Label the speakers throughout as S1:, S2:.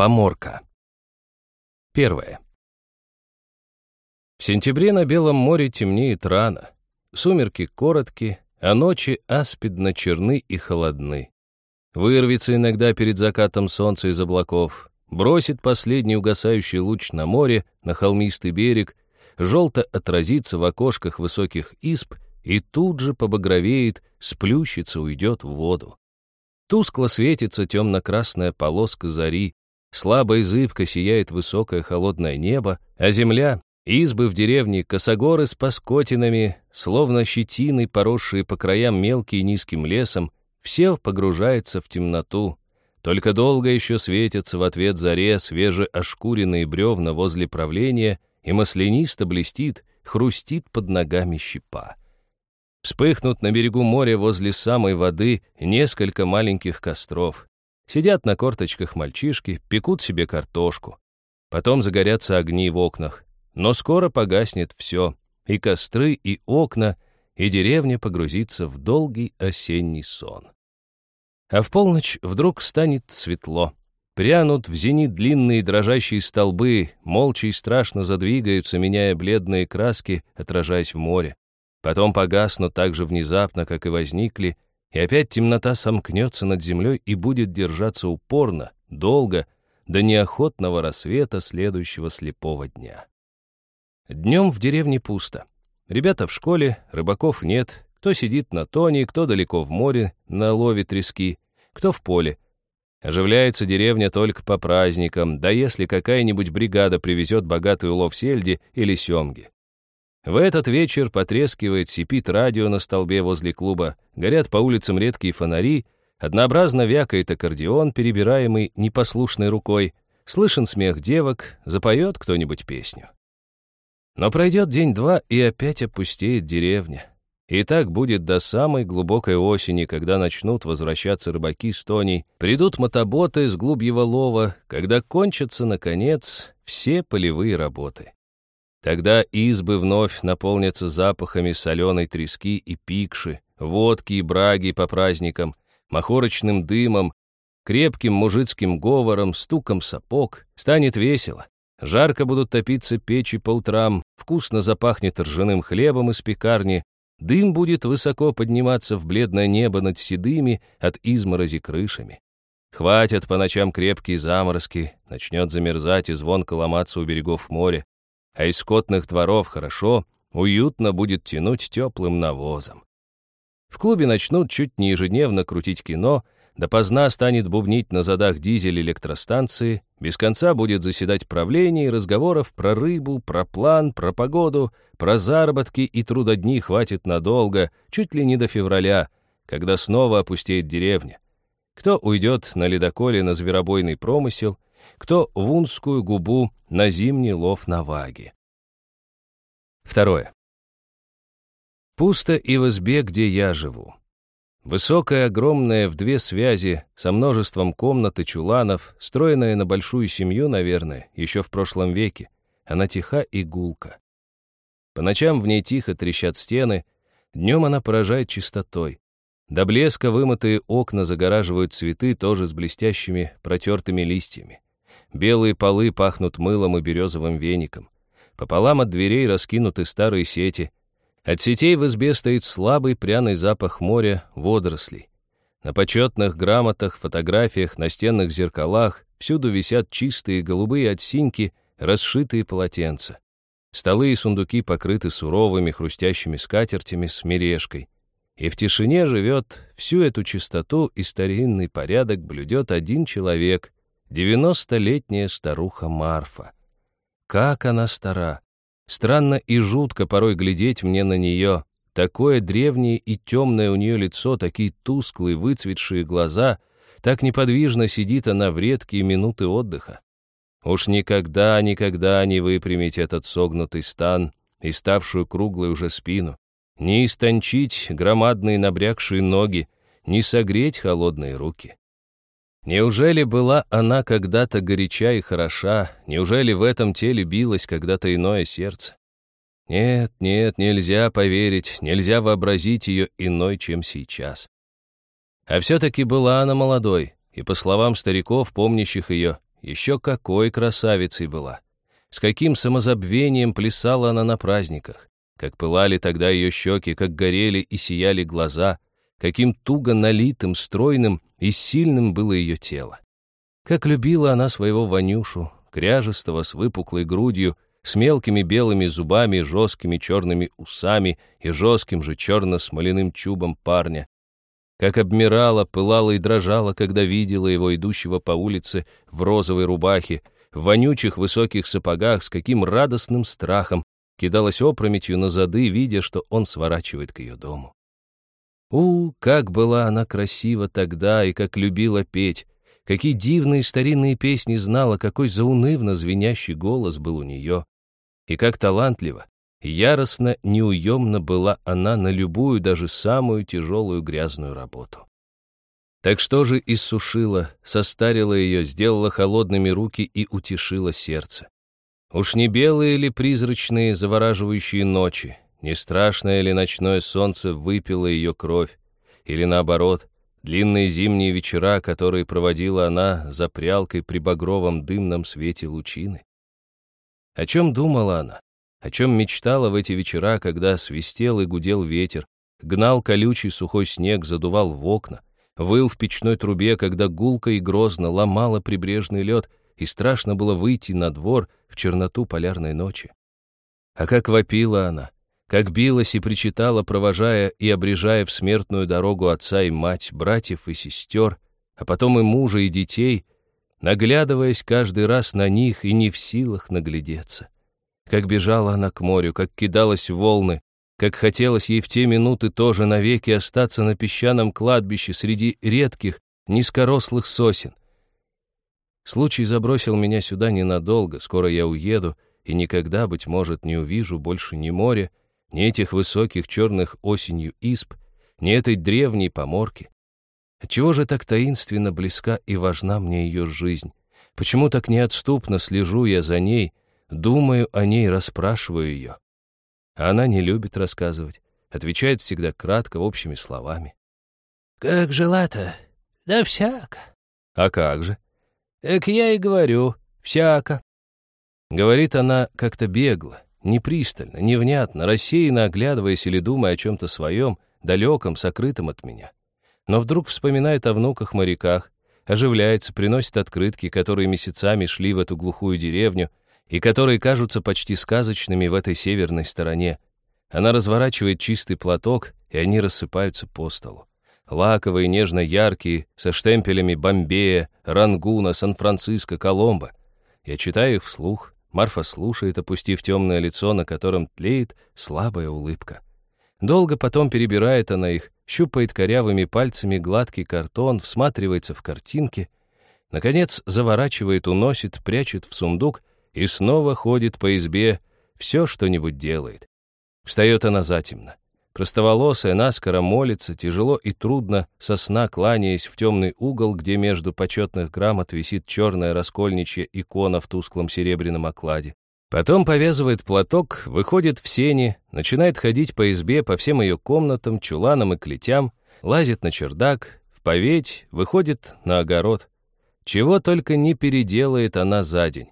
S1: Поморка. Первое. В сентябре на Белом море темнеет рано. Сумерки короткие, а ночи аспидно черны и холодны. Вырвется иногда перед закатом солнца из облаков, бросит последний угасающий луч на море, на холмистый берег, желто отразится в окошках высоких исп и тут же побагровеет, сплющится, уйдет в воду. Тускло светится темно-красная полоска зари, слабо и зыбко сияет высокое холодное небо, а земля, избы в деревне, косогоры с паскотинами, словно щетиной, поросшие по краям мелким и низким лесом, все погружаются в темноту. Только долго еще светятся в ответ заре свежеошкуренные бревна возле правления, и маслянисто блестит, хрустит под ногами щепа. Вспыхнут на берегу моря возле самой воды несколько маленьких костров. Сидят на корточках мальчишки, пекут себе картошку. Потом загорятся огни в окнах. Но скоро погаснет все, и костры, и окна, и деревня погрузится в долгий осенний сон. А в полночь вдруг станет светло. Прянут в зенит длинные дрожащие столбы, молча и страшно задвигаются, меняя бледные краски, отражаясь в море. Потом погаснут так же внезапно, как и возникли, и опять темнота сомкнется над землей и будет держаться упорно, долго, до неохотного рассвета следующего слепого дня. Днем в деревне пусто. Ребята в школе, рыбаков нет, кто сидит на тоне, кто далеко в море, на лове трески, кто в поле. Оживляется деревня только по праздникам, да если какая-нибудь бригада привезет богатый улов сельди или семги. В этот вечер потрескивает, сипит радио на столбе возле клуба, горят по улицам редкие фонари, однообразно вякает аккордеон, перебираемый непослушной рукой, слышен смех девок, запоет кто-нибудь песню. Но пройдет день-два, и опять опустеет деревня. И так будет до самой глубокой осени, когда начнут возвращаться рыбаки с Тоней, придут мотоботы с глубьего лова, когда кончатся, наконец, все полевые работы. Тогда избы вновь наполнятся запахами соленой трески и пикши, водки и браги по праздникам, махорочным дымом, крепким мужицким говором, стуком сапог. Станет весело. Жарко будут топиться печи по утрам, вкусно запахнет ржаным хлебом из пекарни, дым будет высоко подниматься в бледное небо над седыми от изморози крышами. Хватят по ночам крепкие заморозки, начнет замерзать и звонко ломаться у берегов моря а из скотных дворов хорошо, уютно будет тянуть теплым навозом. В клубе начнут чуть не ежедневно крутить кино, допоздна станет бубнить на задах дизель электростанции, без конца будет заседать правление и разговоров про рыбу, про план, про погоду, про заработки и трудодни хватит надолго, чуть ли не до февраля, когда снова опустеет деревня. Кто уйдет на ледоколе на зверобойный промысел — кто в унскую губу на зимний лов на ваге. Второе. Пусто и в избе, где я живу. Высокая, огромная, в две связи, со множеством комнат и чуланов, стройная на большую семью, наверное, еще в прошлом веке. Она тиха и гулка. По ночам в ней тихо трещат стены, днем она поражает чистотой. До блеска вымытые окна загораживают цветы тоже с блестящими протертыми листьями. Белые полы пахнут мылом и березовым веником. Пополам от дверей раскинуты старые сети. От сетей в избе стоит слабый пряный запах моря, водорослей. На почетных грамотах, фотографиях, настенных зеркалах всюду висят чистые голубые от синьки, расшитые полотенца. Столы и сундуки покрыты суровыми хрустящими скатертями с мережкой. И в тишине живет всю эту чистоту и старинный порядок блюдет один человек, Девяностолетняя старуха Марфа. Как она стара! Странно и жутко порой глядеть мне на нее. Такое древнее и темное у нее лицо, такие тусклые, выцветшие глаза, так неподвижно сидит она в редкие минуты отдыха. Уж никогда, никогда не выпрямить этот согнутый стан и ставшую круглой уже спину, не истончить громадные набрякшие ноги, не согреть холодные руки. Неужели была она когда-то горяча и хороша? Неужели в этом теле билось когда-то иное сердце? Нет, нет, нельзя поверить, нельзя вообразить ее иной, чем сейчас. А все-таки была она молодой, и, по словам стариков, помнящих ее, еще какой красавицей была. С каким самозабвением плясала она на праздниках, как пылали тогда ее щеки, как горели и сияли глаза, каким туго налитым, стройным и сильным было ее тело. Как любила она своего Ванюшу, кряжестого, с выпуклой грудью, с мелкими белыми зубами, жесткими черными усами и жестким же черно-смоляным чубом парня. Как обмирала, пылала и дрожала, когда видела его, идущего по улице в розовой рубахе, в вонючих высоких сапогах, с каким радостным страхом кидалась опрометью на зады, видя, что он сворачивает к ее дому. У, как была она красива тогда и как любила петь, какие дивные старинные песни знала, какой заунывно звенящий голос был у нее, и как талантливо, яростно, неуемно была она на любую, даже самую тяжелую грязную работу. Так что же иссушила, состарила ее, сделала холодными руки и утешила сердце? Уж не белые ли призрачные завораживающие ночи, не страшное ли ночное солнце выпило ее кровь, или наоборот, длинные зимние вечера, которые проводила она за прялкой при багровом дымном свете лучины? О чем думала она? О чем мечтала в эти вечера, когда свистел и гудел ветер, гнал колючий сухой снег, задувал в окна, выл в печной трубе, когда гулко и грозно ломала прибрежный лед, и страшно было выйти на двор в черноту полярной ночи. А как вопила она, как билась и причитала, провожая и обрежая в смертную дорогу отца и мать, братьев и сестер, а потом и мужа, и детей, наглядываясь каждый раз на них и не в силах наглядеться. Как бежала она к морю, как кидалась в волны, как хотелось ей в те минуты тоже навеки остаться на песчаном кладбище среди редких, низкорослых сосен. Случай забросил меня сюда ненадолго, скоро я уеду, и никогда, быть может, не увижу больше ни моря, ни этих высоких черных осенью исп, ни этой древней поморки. Отчего же так таинственно близка и важна мне ее жизнь? Почему так неотступно слежу я за ней, думаю о ней, расспрашиваю ее? А она не любит рассказывать, отвечает всегда кратко, общими словами.
S2: «Как жила-то? Да всяко».
S1: «А как же?»
S2: «Эк я и говорю, всяко».
S1: Говорит она как-то бегло, непристально, невнятно, рассеянно оглядываясь или думая о чем-то своем, далеком, сокрытом от меня. Но вдруг вспоминает о внуках-моряках, оживляется, приносит открытки, которые месяцами шли в эту глухую деревню, и которые кажутся почти сказочными в этой северной стороне. Она разворачивает чистый платок, и они рассыпаются по столу. Лаковые, нежно-яркие, со штемпелями Бомбея, Рангуна, Сан-Франциско, Коломбо. Я читаю их вслух. Марфа слушает, опустив темное лицо, на котором тлеет слабая улыбка. Долго потом перебирает она их, щупает корявыми пальцами гладкий картон, всматривается в картинки. Наконец, заворачивает, уносит, прячет в сундук и снова ходит по избе, все что-нибудь делает. Встает она затемно. Простоволосая, наскоро молится, тяжело и трудно, со сна кланяясь в темный угол, где между почетных грамот висит черная раскольничья икона в тусклом серебряном окладе. Потом повязывает платок, выходит в сени, начинает ходить по избе, по всем ее комнатам, чуланам и клетям, лазит на чердак, в поветь, выходит на огород. Чего только не переделает она за день.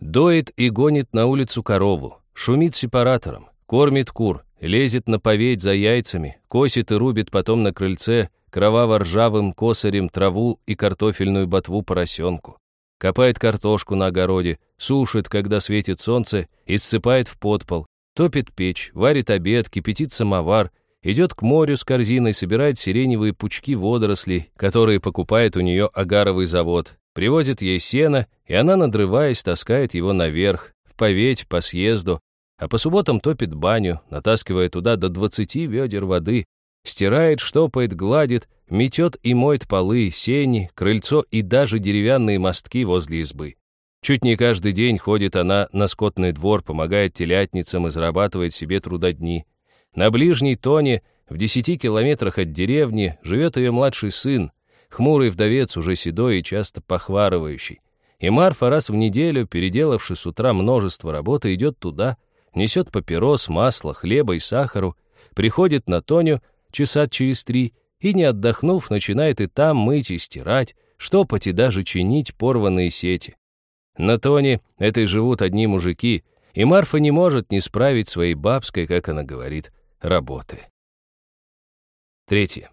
S1: Доит и гонит на улицу корову, шумит сепаратором, кормит кур, лезет на поведь за яйцами, косит и рубит потом на крыльце кроваво-ржавым косарем траву и картофельную ботву поросенку. Копает картошку на огороде, сушит, когда светит солнце, и ссыпает в подпол, топит печь, варит обед, кипятит самовар, идет к морю с корзиной, собирает сиреневые пучки водорослей, которые покупает у нее агаровый завод, Привозит ей сено, и она, надрываясь, таскает его наверх, в поветь, по съезду, а по субботам топит баню, натаскивая туда до двадцати ведер воды, стирает, штопает, гладит, метет и моет полы, сени, крыльцо и даже деревянные мостки возле избы. Чуть не каждый день ходит она на скотный двор, помогает телятницам и зарабатывает себе трудодни. На ближней тоне, в десяти километрах от деревни, живет ее младший сын, хмурый вдовец, уже седой и часто похварывающий. И Марфа раз в неделю, переделавши с утра множество работы, идет туда, несет папирос, масло, хлеба и сахару, приходит на Тоню часа через три и, не отдохнув, начинает и там мыть и стирать, штопать и даже чинить порванные сети. На Тоне этой живут одни мужики, и Марфа не может не справить своей бабской, как она говорит, работы. Третье.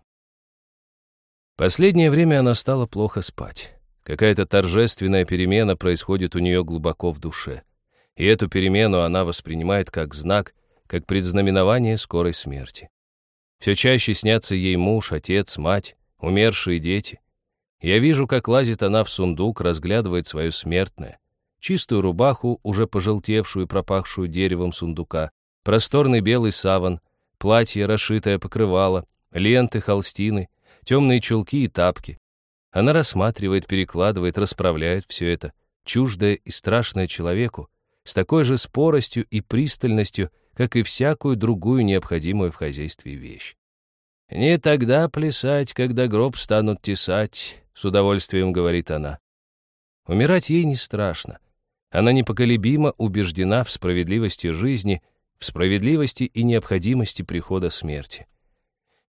S1: Последнее время она стала плохо спать. Какая-то торжественная перемена происходит у нее глубоко в душе. И эту перемену она воспринимает как знак, как предзнаменование скорой смерти. Все чаще снятся ей муж, отец, мать, умершие дети. Я вижу, как лазит она в сундук, разглядывает свое смертное. Чистую рубаху, уже пожелтевшую и пропахшую деревом сундука, просторный белый саван, платье, расшитое покрывало, ленты, холстины, темные чулки и тапки. Она рассматривает, перекладывает, расправляет все это, чуждое и страшное человеку, с такой же споростью и пристальностью, как и всякую другую необходимую в хозяйстве вещь. «Не тогда плясать, когда гроб станут тесать», — с удовольствием говорит она. Умирать ей не страшно. Она непоколебимо убеждена в справедливости жизни, в справедливости и необходимости прихода смерти.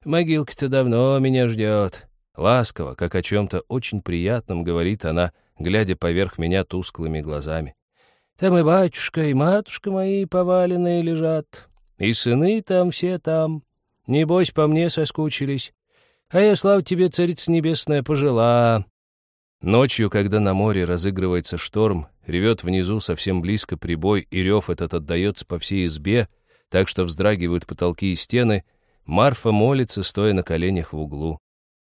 S1: «Могилка-то давно меня ждет», — ласково, как о чем-то очень приятном, говорит она, глядя поверх меня тусклыми глазами. Там и батюшка, и матушка мои поваленные лежат, и сыны там все там. Небось, по мне соскучились. А я, слава тебе, царица небесная, пожила. Ночью, когда на море разыгрывается шторм, ревет внизу совсем близко прибой, и рев этот отдается по всей избе, так что вздрагивают потолки и стены, Марфа молится, стоя на коленях в углу.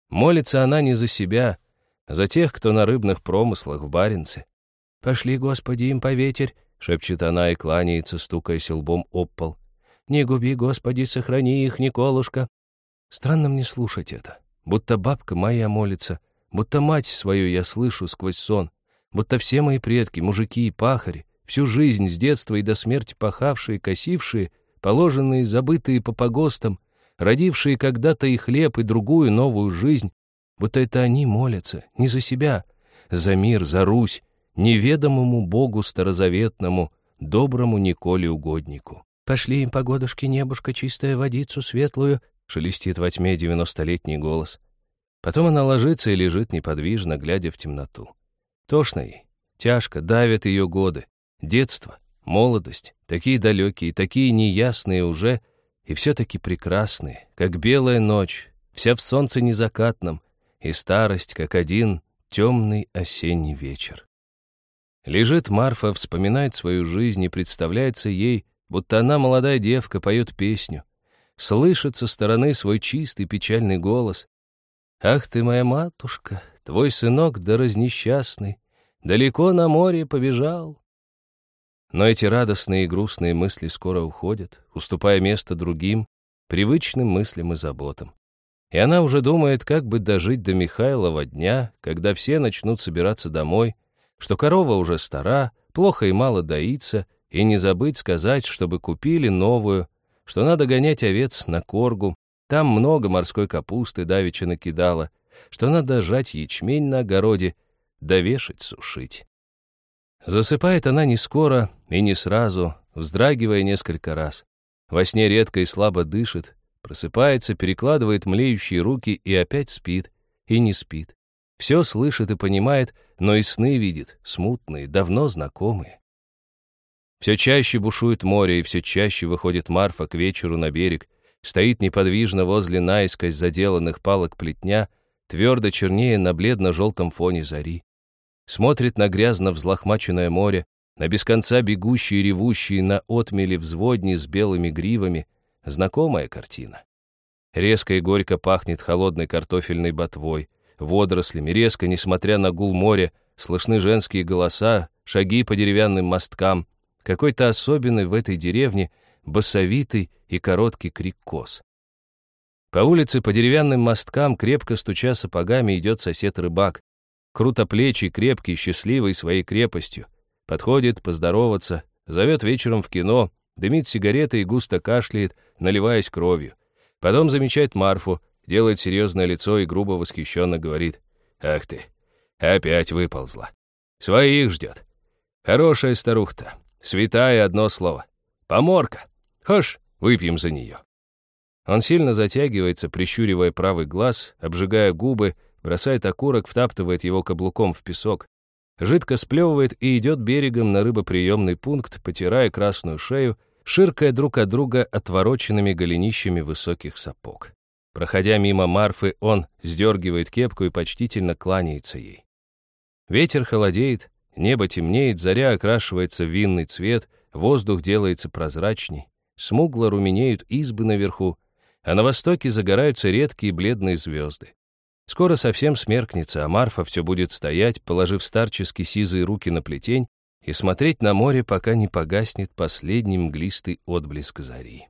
S1: Молится она не за себя, а за тех, кто на рыбных промыслах в Баренце. «Пошли, Господи, им по ветер», — шепчет она и кланяется, стукаясь лбом об пол. «Не губи, Господи, сохрани их, Николушка». Странно мне слушать это. Будто бабка моя молится, будто мать свою я слышу сквозь сон, будто все мои предки, мужики и пахари, всю жизнь с детства и до смерти пахавшие, косившие, положенные, забытые по погостам, родившие когда-то и хлеб, и другую новую жизнь, будто это они молятся, не за себя, за мир, за Русь, неведомому Богу старозаветному, доброму Николе угоднику. «Пошли им, погодушки, небушка, чистая водицу светлую», шелестит во тьме девяностолетний голос. Потом она ложится и лежит неподвижно, глядя в темноту. Тошно ей, тяжко, давят ее годы. Детство, молодость, такие далекие, такие неясные уже, и все-таки прекрасные, как белая ночь, вся в солнце незакатном, и старость, как один темный осенний вечер. Лежит Марфа, вспоминает свою жизнь и представляется ей, будто она, молодая девка, поет песню. Слышит со стороны свой чистый печальный голос. «Ах ты моя матушка, твой сынок да разнесчастный, далеко на море побежал». Но эти радостные и грустные мысли скоро уходят, уступая место другим, привычным мыслям и заботам. И она уже думает, как бы дожить до Михайлова дня, когда все начнут собираться домой — что корова уже стара, плохо и мало доится, и не забыть сказать, чтобы купили новую, что надо гонять овец на коргу, там много морской капусты давеча накидала, что надо жать ячмень на огороде, довешать, сушить. Засыпает она не скоро и не сразу, вздрагивая несколько раз. Во сне редко и слабо дышит, просыпается, перекладывает млеющие руки и опять спит, и не спит. Все слышит и понимает, но и сны видит, смутные, давно знакомые. Все чаще бушует море, и все чаще выходит Марфа к вечеру на берег, стоит неподвижно возле наискось заделанных палок плетня, твердо чернее на бледно-желтом фоне зари. Смотрит на грязно взлохмаченное море, на без конца бегущие и ревущие на отмели взводни с белыми гривами. Знакомая картина. Резко и горько пахнет холодной картофельной ботвой, водорослями. Резко, несмотря на гул моря, слышны женские голоса, шаги по деревянным мосткам. Какой-то особенный в этой деревне басовитый и короткий крик коз. По улице по деревянным мосткам, крепко стуча сапогами, идет сосед-рыбак. Крутоплечий, крепкий, счастливый своей крепостью. Подходит поздороваться, зовет вечером в кино, дымит сигареты и густо кашляет, наливаясь кровью. Потом замечает Марфу, делает серьезное лицо и грубо восхищенно говорит. «Ах ты, опять выползла. Своих ждет. Хорошая старуха-то, святая одно слово. Поморка. Хошь, выпьем за нее». Он сильно затягивается, прищуривая правый глаз, обжигая губы, бросает окурок, втаптывает его каблуком в песок, жидко сплевывает и идет берегом на рыбоприемный пункт, потирая красную шею, ширкая друг от друга отвороченными голенищами высоких сапог. Проходя мимо Марфы, он сдергивает кепку и почтительно кланяется ей. Ветер холодеет, небо темнеет, заря окрашивается в винный цвет, воздух делается прозрачней, смугло руменеют избы наверху, а на востоке загораются редкие бледные звезды. Скоро совсем смеркнется, а Марфа все будет стоять, положив старчески сизые руки на плетень и смотреть на море, пока не погаснет последний мглистый отблеск зари.